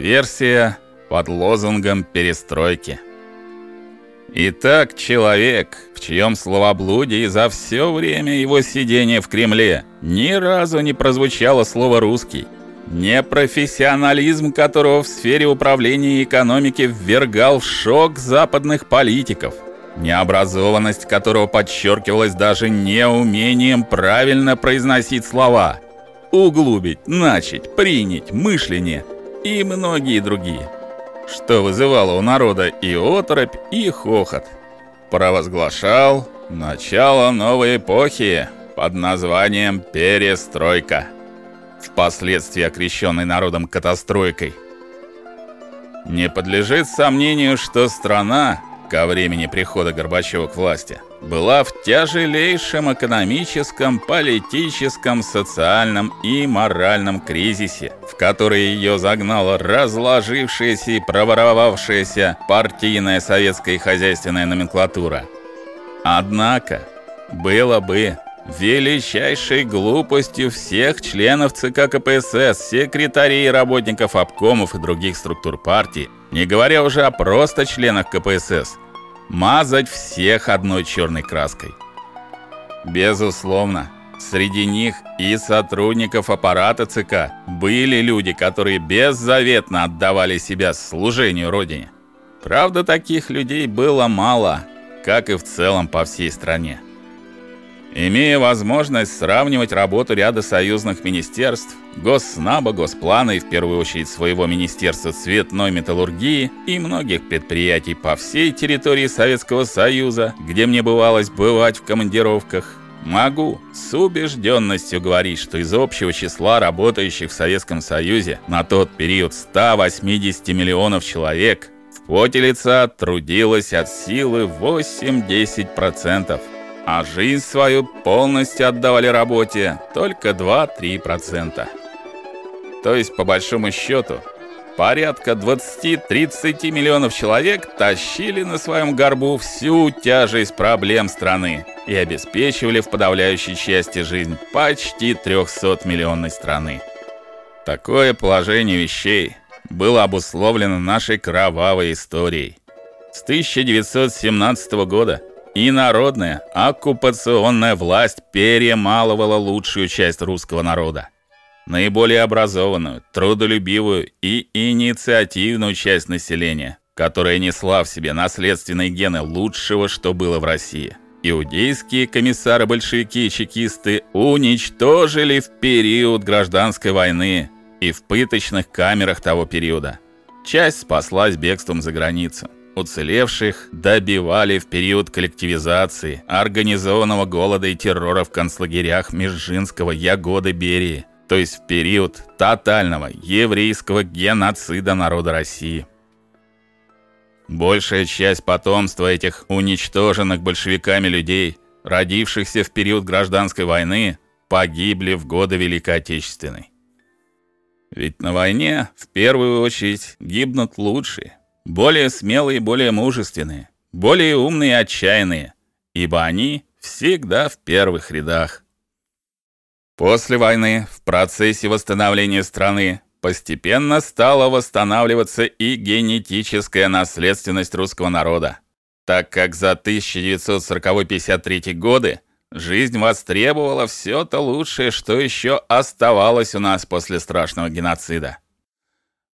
Диверсия под лозунгом перестройки. Итак, человек, в чьем словоблудии за все время его сидения в Кремле ни разу не прозвучало слово русский, непрофессионализм которого в сфере управления и экономики ввергал в шок западных политиков, необразованность которого подчеркивалась даже неумением правильно произносить слова, углубить, начать, принять мышление и многие другие что вызывало у народа и оторопь, и хохот. Провозглашал начало новой эпохи под названием перестройка, впоследствии окрещенной народом катастройкой. Не подлежит сомнению, что страна ко времени прихода Горбачева к власти была в тяжелейшем экономическом, политическом, социальном и моральном кризисе, в который ее загнала разложившаяся и проворовавшаяся партийная советская и хозяйственная номенклатура. Однако было бы величайшей глупостью всех членов ЦК КПСС, секретарей и работников обкомов и других структур партии, не говоря уже о просто членах КПСС, мазать всех одной черной краской. Безусловно, среди них и сотрудников аппарата ЦК были люди, которые беззаветно отдавали себя служению родине. Правда, таких людей было мало, как и в целом по всей стране. Имея возможность сравнивать работу ряда союзных министерств, Госснаба, Госплана и в первую очередь своего министерства цветной металлургии и многих предприятий по всей территории Советского Союза, где мне бывалось бывать в командировках, могу с убежденностью говорить, что из общего числа работающих в Советском Союзе на тот период 180 миллионов человек в поте лица трудилось от силы 8-10% а жизнь свою полностью отдавали работе только 2-3%. То есть, по большому счету, порядка 20-30 миллионов человек тащили на своем горбу всю тяжесть проблем страны и обеспечивали в подавляющей части жизнь почти 300-миллионной страны. Такое положение вещей было обусловлено нашей кровавой историей. С 1917 года и народная оккупационная власть перемалывала лучшую часть русского народа. Наиболее образованную, трудолюбивую и инициативную часть населения, которая несла в себе наследственные гены лучшего, что было в России. Иудейские комиссары-большевики и чекисты уничтожили в период гражданской войны и в пыточных камерах того периода. Часть спаслась бегством за границу. Уцелевших добивали в период коллективизации, организованного голода и террора в концлагерях Межжинского, Ягоды, Берии, то есть в период тотального еврейского геноцида народа России. Большая часть потомства этих уничтоженных большевиками людей, родившихся в период гражданской войны, погибли в годы Великой Отечественной. Ведь на войне в первую очередь гибнут лучшие, более смелые более мужественные, более умные и отчаянные, ибо они всегда в первых рядах. После войны, в процессе восстановления страны, постепенно стала восстанавливаться и генетическая наследственность русского народа, так как за 1940-53 годы жизнь востребовала все то лучшее, что еще оставалось у нас после страшного геноцида.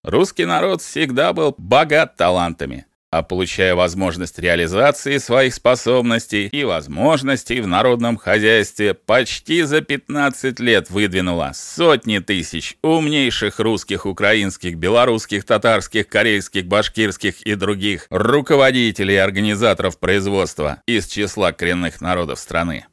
Русский народ всегда был богат талантами, а получая возможность реализации своих способностей и возможностей в народном хозяйстве, почти за 15 лет выдвинула сотни тысяч умнейших русских, украинских, белорусских, татарских, корейских, башкирских и других руководителей и организаторов производства из числа коренных народов страны.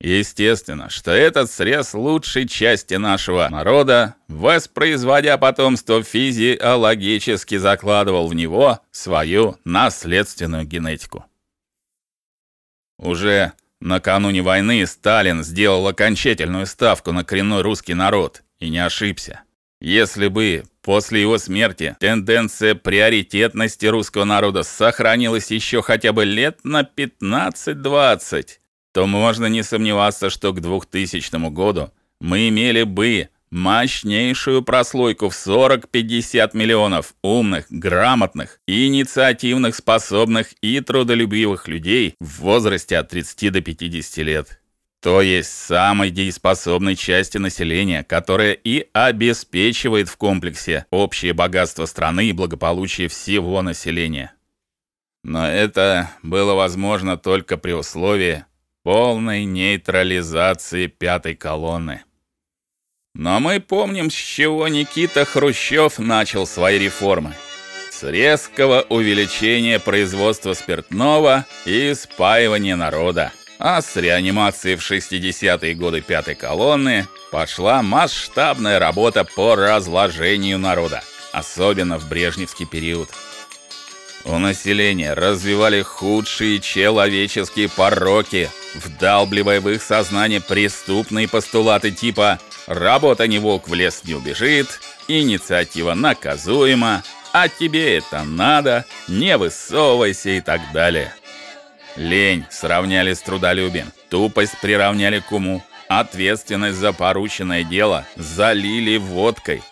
Естественно, что этот срез лучшей части нашего народа, воспроизводя потомство физиологически закладывал в него свою наследственную генетику. Уже накануне войны Сталин сделал окончательную ставку на коренной русский народ и не ошибся. Если бы после его смерти тенденция приоритетности русского народа сохранилась еще хотя бы лет на 15-20, то можно не сомневаться, что к 2000 году мы имели бы мощнейшую прослойку в 40-50 миллионов умных, грамотных, инициативных, способных и трудолюбивых людей в возрасте от 30 до 50 лет. То есть самой дееспособной части населения, которая и обеспечивает в комплексе общее богатство страны и благополучие всего населения. Но это было возможно только при условии полной нейтрализации пятой колонны. Но мы помним, с чего Никита Хрущев начал свои реформы. С резкого увеличения производства спиртного и спаивания народа. А с реанимации в 60-е годы пятой колонны пошла масштабная работа по разложению народа, особенно в брежневский период. У населения развивали худшие человеческие пороки, вдалбливая в их сознание преступные постулаты типа Работа не волк в лес не убежит, инициатива наказуема, а тебе это надо, не высовывайся и так далее. Лень сравняли с трудолюбием, тупость приравняли к уму, ответственность за порученное дело залили водкой.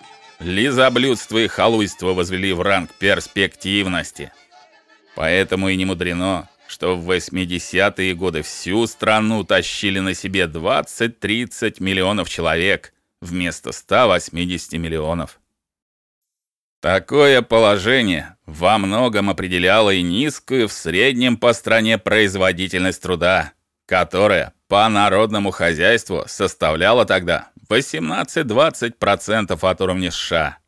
Лизоблюдство и халуйство возвели в ранг перспективности. Поэтому и не мудрено, что в 80-е годы всю страну тащили на себе 20-30 миллионов человек вместо 180 миллионов. Такое положение во многом определяло и низкую в среднем по стране производительность труда, которая по народному хозяйству составляла тогда 18-20% от уровня США.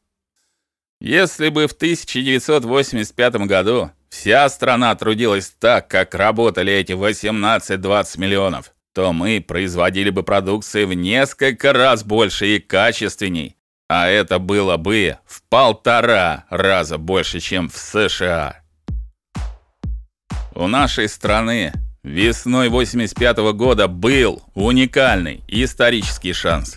Если бы в 1985 году вся страна трудилась так, как работали эти 18-20 миллионов, то мы производили бы продукции в несколько раз больше и качественней, а это было бы в полтора раза больше, чем в США. У нашей страны весной 85 -го года был уникальный исторический шанс.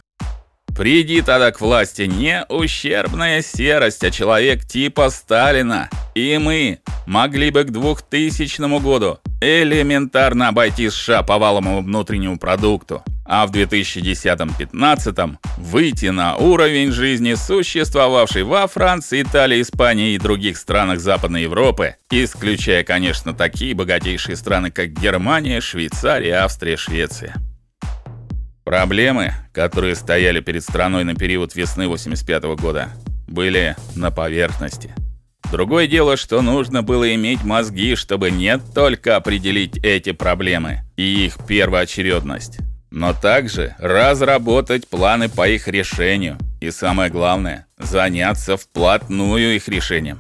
Приди тогда к власти не ущербная серость, а человек типа Сталина, и мы могли бы к 2000 году элементарно обойти США по валовому внутреннему продукту, а в 2010-15 выйти на уровень жизни, существовавший во Франции, Италии, Испании и других странах Западной Европы, исключая, конечно, такие богатейшие страны, как Германия, Швейцария, Австрия, Швеция. Проблемы, которые стояли перед страной на период весны 85 -го года, были на поверхности. Другое дело, что нужно было иметь мозги, чтобы не только определить эти проблемы и их первоочередность, но также разработать планы по их решению и самое главное, заняться вплотную их решением.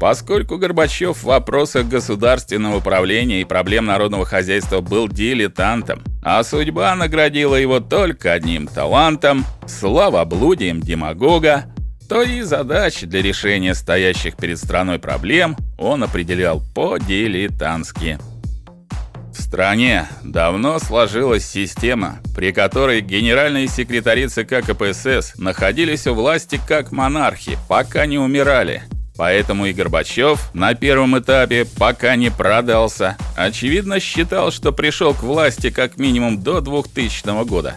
Поскольку Горбачев в вопросах государственного управления и проблем народного хозяйства был дилетантом, а судьба наградила его только одним талантом славоблудием демагога, то и задачи для решения стоящих перед страной проблем он определял по-дилетантски. В стране давно сложилась система, при которой генеральные секретари ЦК КПСС находились у власти как монархи, пока не умирали – Поэтому и Горбачев на первом этапе, пока не продался, очевидно считал, что пришел к власти как минимум до 2000 года.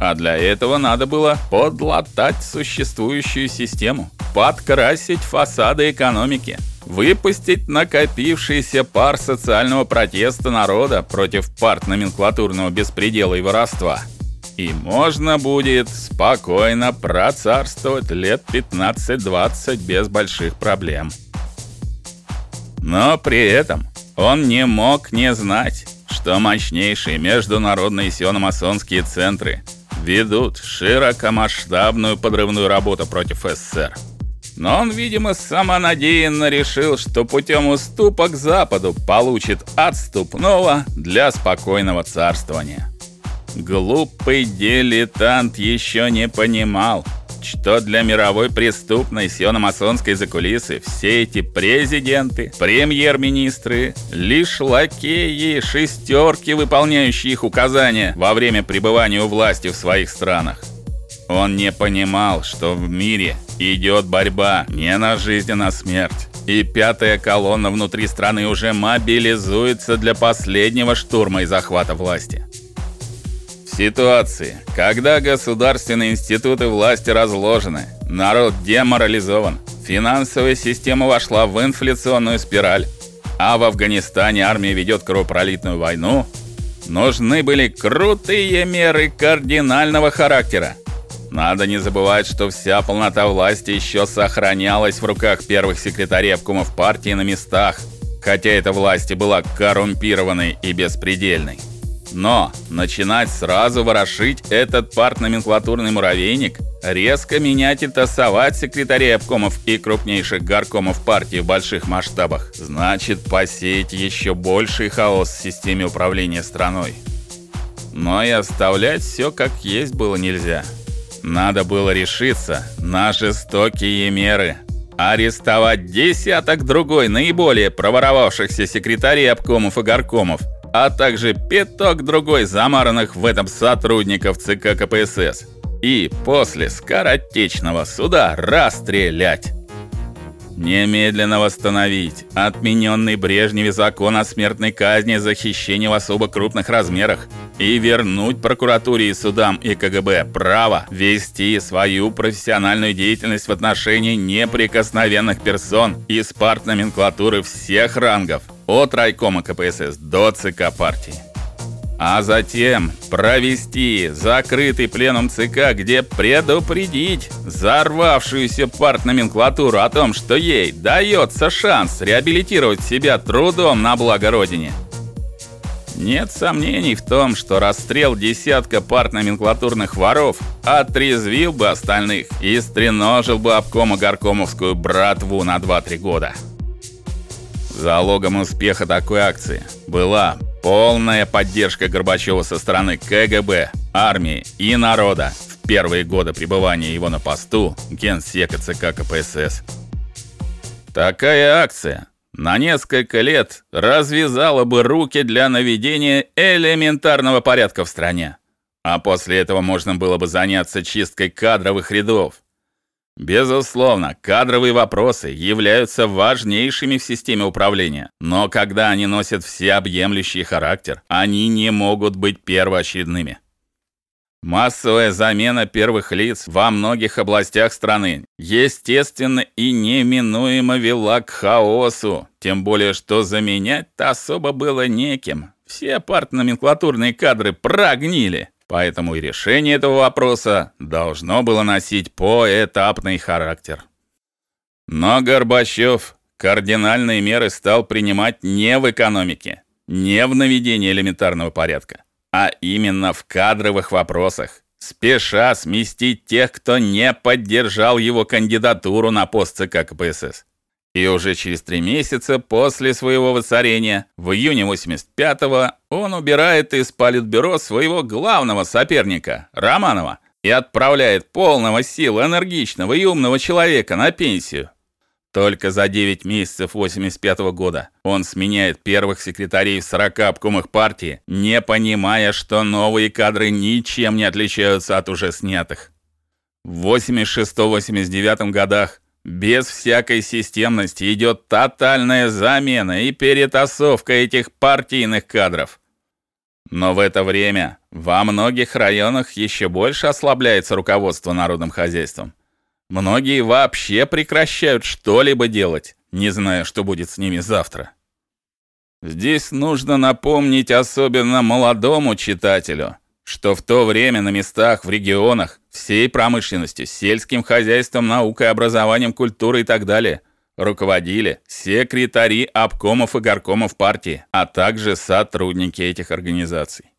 А для этого надо было подлатать существующую систему, подкрасить фасады экономики, выпустить накопившийся пар социального протеста народа против партноменклатурного беспредела и воровства – и можно будет спокойно процарствовать лет 15-20 без больших проблем. Но при этом он не мог не знать, что мощнейшие международные сиономасонские центры ведут широкомасштабную подрывную работу против СССР. Но он, видимо, самонадеянно решил, что путем уступа к Западу получит отступного для спокойного царствования. Глупый дилетант еще не понимал, что для мировой преступной сиономасонской закулисы все эти президенты, премьер-министры лишь лакеи, шестерки, выполняющие их указания во время пребывания у власти в своих странах. Он не понимал, что в мире идет борьба не на жизнь, а на смерть. И пятая колонна внутри страны уже мобилизуется для последнего штурма и захвата власти. Ситуации, когда государственные институты власти разложены, народ деморализован, финансовая система вошла в инфляционную спираль, а в Афганистане армия ведет кровопролитную войну, нужны были крутые меры кардинального характера. Надо не забывать, что вся полнота власти еще сохранялась в руках первых секретарей обкомов партии на местах, хотя эта власть и была коррумпированной и беспредельной. Но начинать сразу ворошить этот партноменклатурный муравейник, резко менять и тасовать секретарей обкомов и крупнейших горкомов партии в больших масштабах, значит посеять еще больший хаос в системе управления страной. Но и оставлять все как есть было нельзя. Надо было решиться на жестокие меры. Арестовать десяток другой наиболее проворовавшихся секретарей обкомов и горкомов, а также пяток другой замаранных в этом сотрудников ЦК КПСС. И после скоротечного суда расстрелять немедленно восстановить отмененный Брежневе закон о смертной казни за хищение в особо крупных размерах и вернуть прокуратуре и судам и КГБ право вести свою профессиональную деятельность в отношении неприкосновенных персон из партноменклатуры всех рангов от райкома КПСС до ЦК партии а затем провести закрытый пленум ЦК, где предупредить взорвавшуюся партноменклатуру о том, что ей дается шанс реабилитировать себя трудом на благо родине. Нет сомнений в том, что расстрел десятка партноменклатурных воров отрезвил бы остальных и стреножил бы обкома горкомовскую братву на 2-3 года. Залогом успеха такой акции была Полная поддержка Горбачева со стороны КГБ, армии и народа в первые годы пребывания его на посту генсека ЦК КПСС. Такая акция на несколько лет развязала бы руки для наведения элементарного порядка в стране. А после этого можно было бы заняться чисткой кадровых рядов, Безусловно, кадровые вопросы являются важнейшими в системе управления, но когда они носят всеобъемлющий характер, они не могут быть первоочередными. Массовая замена первых лиц во многих областях страны естественно и неминуемо вела к хаосу, тем более что заменять-то особо было неким. Все партноменклатурные кадры прогнили. Поэтому и решение этого вопроса должно было носить поэтапный характер. Но Горбачев кардинальные меры стал принимать не в экономике, не в наведении элементарного порядка, а именно в кадровых вопросах, спеша сместить тех, кто не поддержал его кандидатуру на пост ЦК КПСС. И уже через три месяца после своего воцарения, в июне 85-го, он убирает из политбюро своего главного соперника, Романова, и отправляет полного сил, энергичного и умного человека на пенсию. Только за 9 месяцев 85 -го года он сменяет первых секретарей в 40 обкомах партии, не понимая, что новые кадры ничем не отличаются от уже снятых. В 86-89 годах без всякой системности идет тотальная замена и перетасовка этих партийных кадров. Но в это время во многих районах еще больше ослабляется руководство народным хозяйством. Многие вообще прекращают что-либо делать, не зная, что будет с ними завтра. Здесь нужно напомнить особенно молодому читателю, что в то время на местах в регионах всей промышленностью, сельским хозяйством, наукой, образованием, культурой и так далее руководили секретари обкомов и горкомов партии, а также сотрудники этих организаций.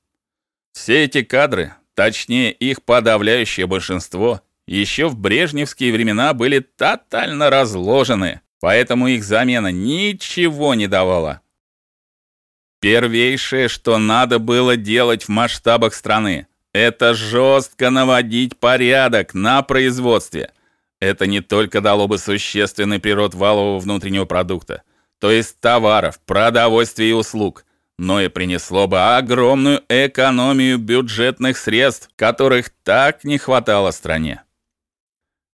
Все эти кадры, точнее их подавляющее большинство, еще в брежневские времена были тотально разложены, поэтому их замена ничего не давала. Первейшее, что надо было делать в масштабах страны, это жестко наводить порядок на производстве. Это не только дало бы существенный прирост валового внутреннего продукта, то есть товаров, продовольствия и услуг, но и принесло бы огромную экономию бюджетных средств, которых так не хватало стране.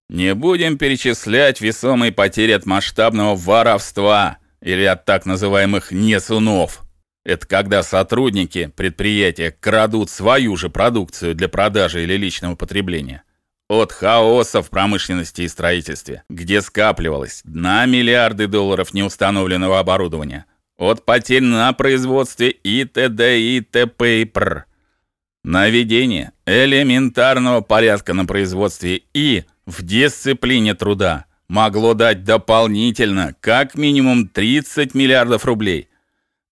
Не будем перечислять весомые потери от масштабного воровства или от так называемых несунов. Это когда сотрудники предприятия крадут свою же продукцию для продажи или личного потребления. От хаоса в промышленности и строительстве, где скапливалось на миллиарды долларов неустановленного оборудования, от потерь на производстве и т.д. и т.п. и пр. Наведение элементарного порядка на производстве и в дисциплине труда могло дать дополнительно как минимум 30 миллиардов рублей.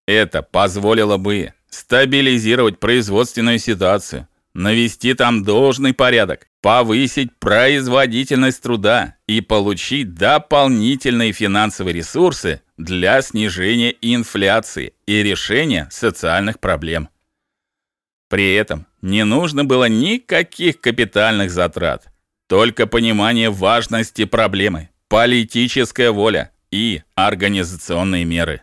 Это позволило бы стабилизировать производственную ситуацию, навести там должный порядок, повысить производительность труда и получить дополнительные финансовые ресурсы для снижения инфляции и решения социальных проблем. При этом не нужно было никаких капитальных затрат, только понимание важности проблемы, политическая воля и организационные меры.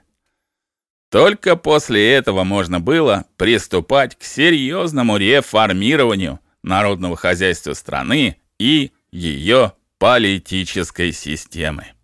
Только после этого можно было приступать к серьезному реформированию народного хозяйства страны и ее политической системы.